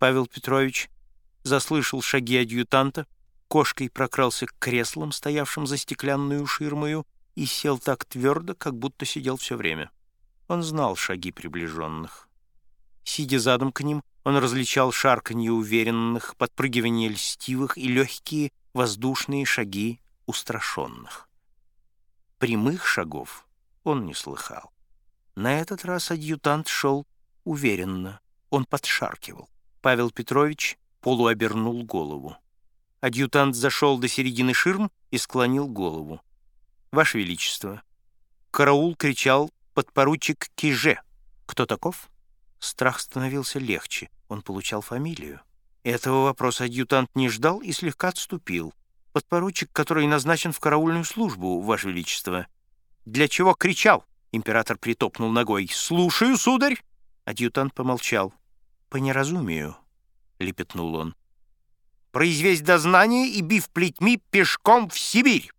Павел Петрович заслышал шаги адъютанта, кошкой прокрался к креслам, стоявшим за стеклянную ширмою, и сел так твердо, как будто сидел все время. Он знал шаги приближенных. Сидя задом к ним, он различал шарканье уверенных, подпрыгивание льстивых и легкие воздушные шаги устрашенных. Прямых шагов он не слыхал. На этот раз адъютант шел уверенно, он подшаркивал. Павел Петрович полуобернул голову. Адъютант зашел до середины ширм и склонил голову. «Ваше Величество!» Караул кричал подпоручик Киже. «Кто таков?» Страх становился легче. Он получал фамилию. Этого вопроса адъютант не ждал и слегка отступил. «Подпоручик, который назначен в караульную службу, Ваше Величество». «Для чего кричал?» Император притопнул ногой. «Слушаю, сударь!» Адъютант помолчал. «По неразумию», — лепетнул он. «Произвесть дознание и, бив плетьми, пешком в Сибирь!»